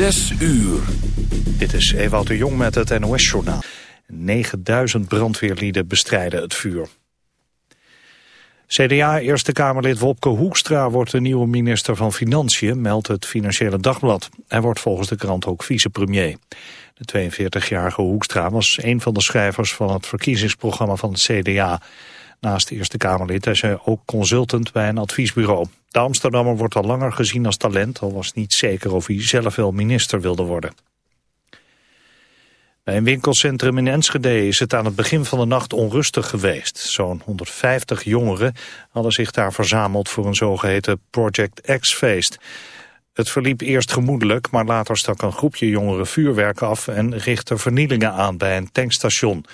Zes uur. Dit is Ewout de Jong met het NOS-journaal. 9000 brandweerlieden bestrijden het vuur. CDA-Eerste Kamerlid Wopke Hoekstra wordt de nieuwe minister van Financiën, meldt het Financiële Dagblad. Hij wordt volgens de krant ook vicepremier. De 42-jarige Hoekstra was een van de schrijvers van het verkiezingsprogramma van het CDA. Naast de Eerste Kamerlid is hij ook consultant bij een adviesbureau. De Amsterdammer wordt al langer gezien als talent, al was niet zeker of hij zelf wel minister wilde worden. Bij een winkelcentrum in Enschede is het aan het begin van de nacht onrustig geweest. Zo'n 150 jongeren hadden zich daar verzameld voor een zogeheten Project X-feest. Het verliep eerst gemoedelijk, maar later stak een groepje jongeren vuurwerk af en richtte vernielingen aan bij een tankstation.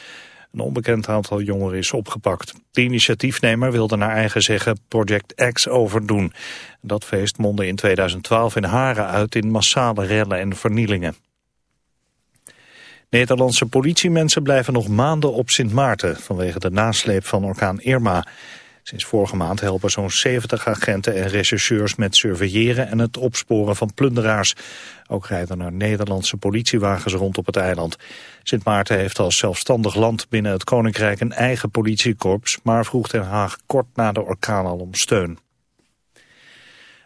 Een onbekend aantal jongeren is opgepakt. De initiatiefnemer wilde naar eigen zeggen Project X overdoen. Dat feest mondde in 2012 in Haren uit in massale rellen en vernielingen. Nederlandse politiemensen blijven nog maanden op Sint Maarten... vanwege de nasleep van orkaan Irma. Sinds vorige maand helpen zo'n 70 agenten en rechercheurs met surveilleren en het opsporen van plunderaars. Ook rijden er Nederlandse politiewagens rond op het eiland. Sint Maarten heeft als zelfstandig land binnen het Koninkrijk een eigen politiekorps, maar vroeg Den Haag kort na de orkaan al om steun.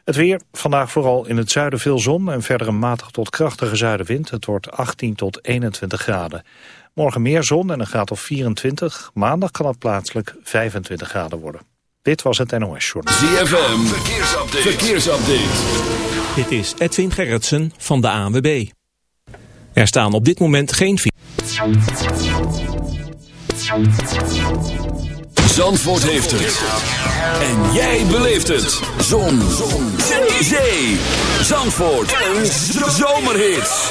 Het weer, vandaag vooral in het zuiden veel zon en verder een matig tot krachtige zuidenwind. Het wordt 18 tot 21 graden. Morgen meer zon en een graad of 24. Maandag kan het plaatselijk 25 graden worden. Dit was het NOS Journal. ZFM, verkeersupdate. verkeersupdate. Dit is Edwin Gerritsen van de ANWB. Er staan op dit moment geen... Zandvoort heeft het. En jij beleeft het. Zon. Zon. Zee. Zee. Zandvoort. Een zomerhit.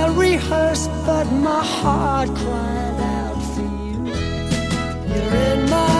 well rehearsed, but my heart cried out for you. You're in my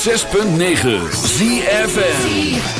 106.9 ZFN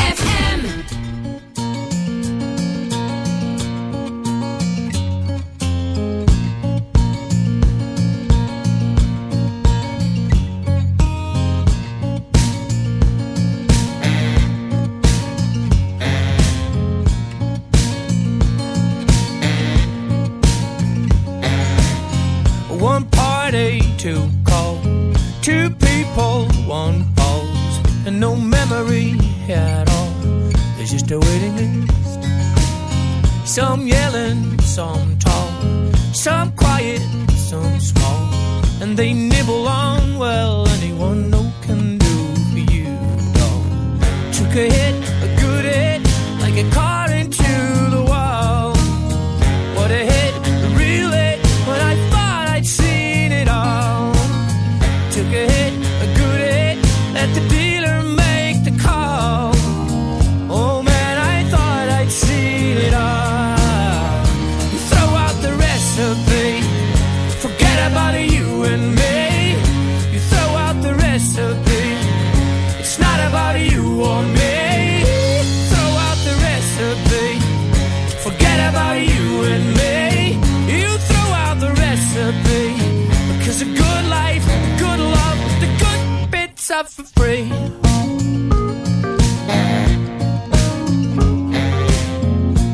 up for free.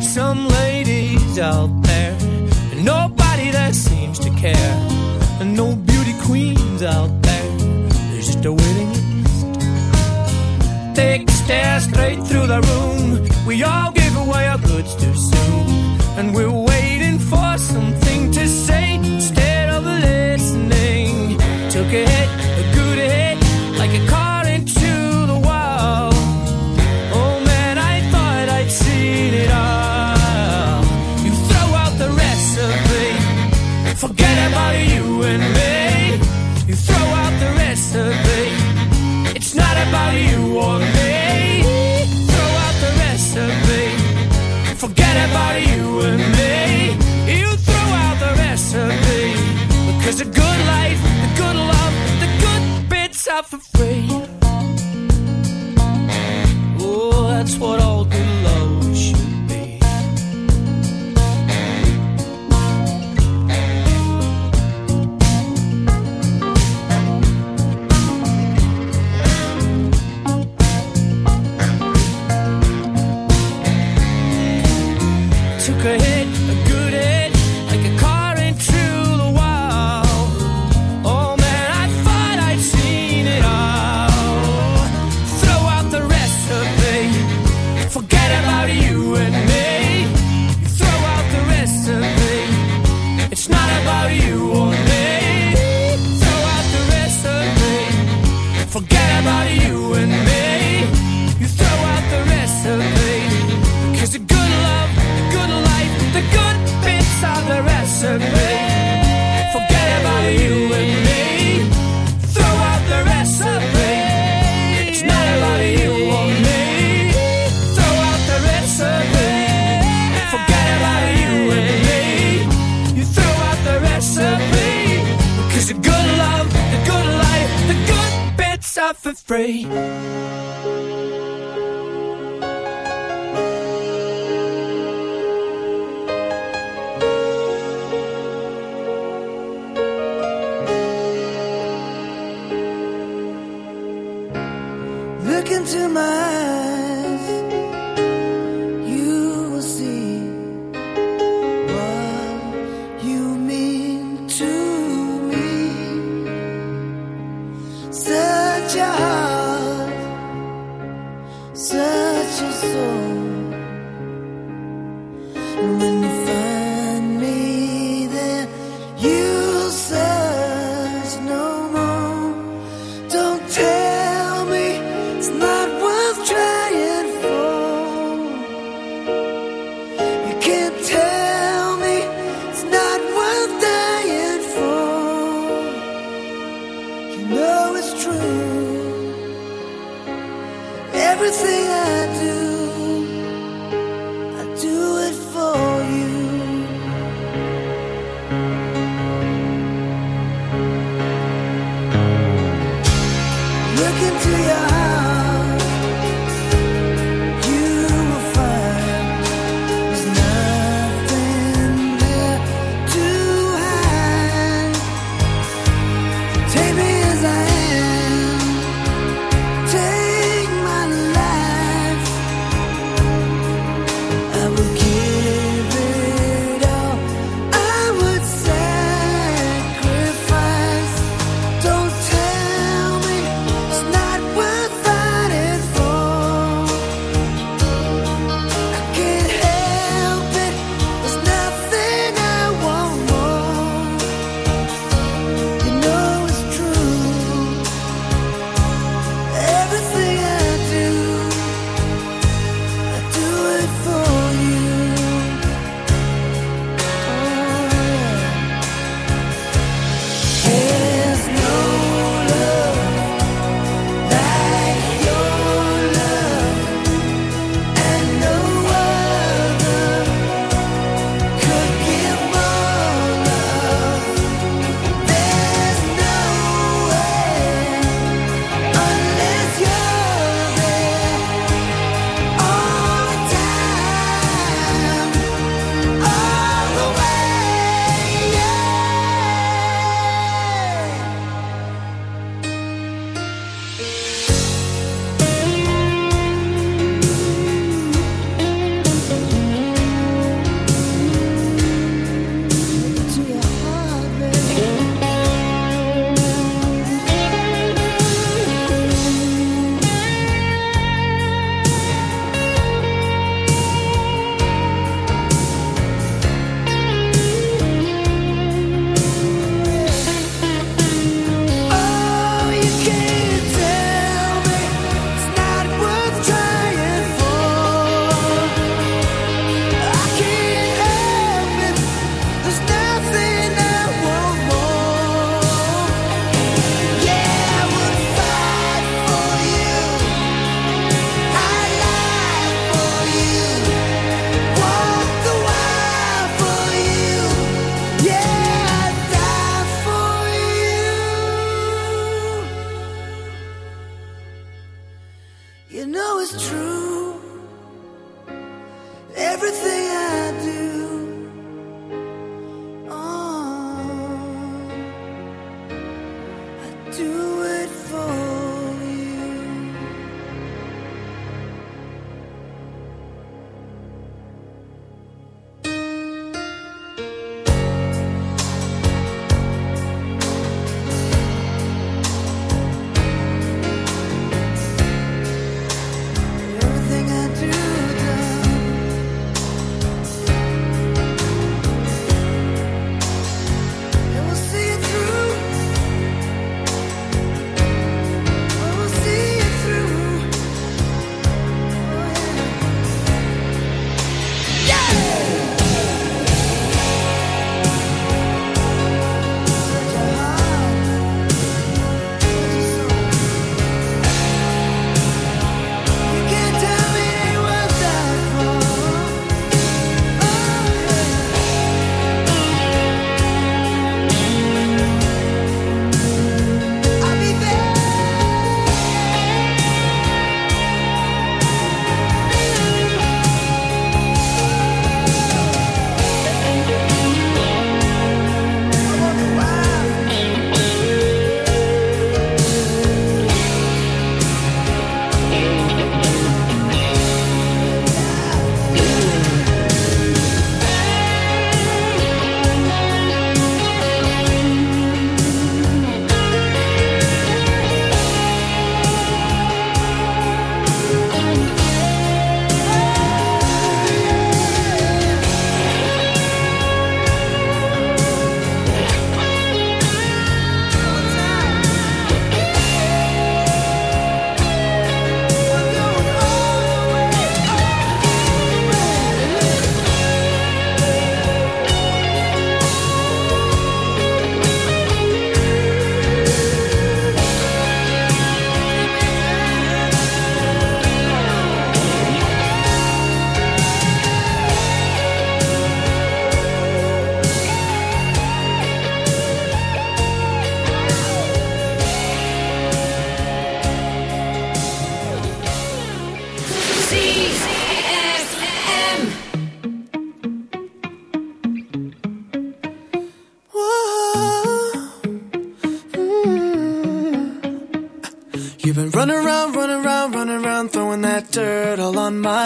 Some ladies out there, and nobody that seems to care, and no beauty queens out there. There's just a waiting list. They stare straight through the room Oh, that's what all good free.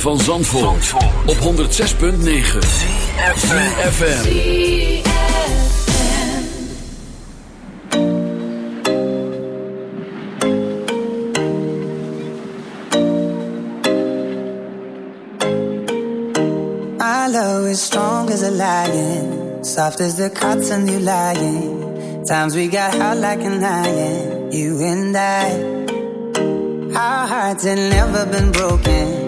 van Zandvoort, Zandvoort. op 106.9 CFFM My love is strong as a lion Soft as the cotton you lying. Times we got hot like an iron You and I. Our hearts had never been broken.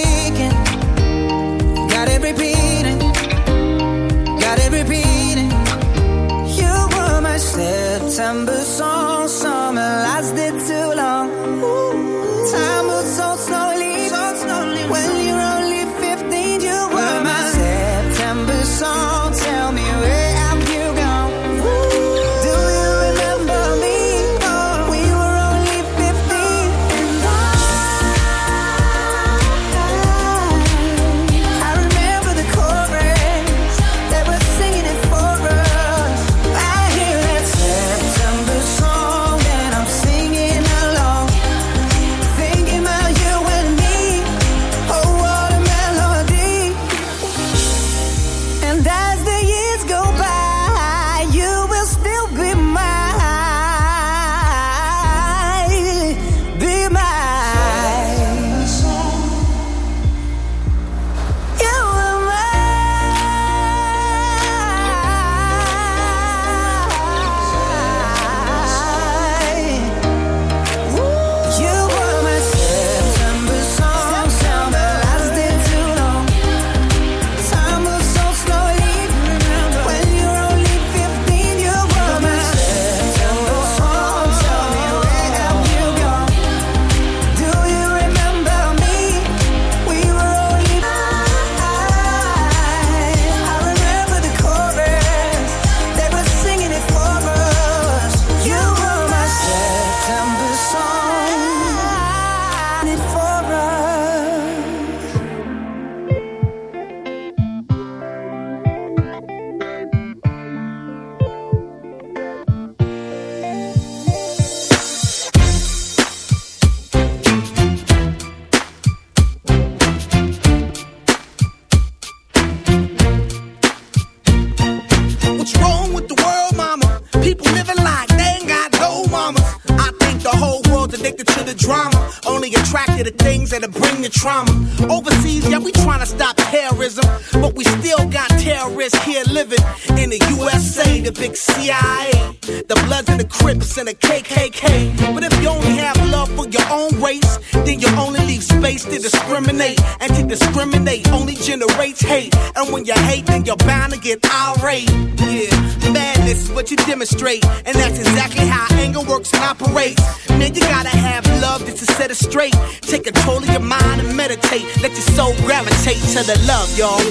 September song. Y'all,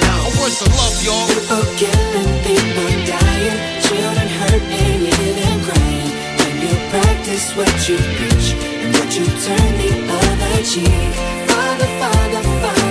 Where's the love, y'all? People killing, people dying, children hurt and hear them crying. When you practice what you preach and what you turn the other cheek. Father, Father, Father,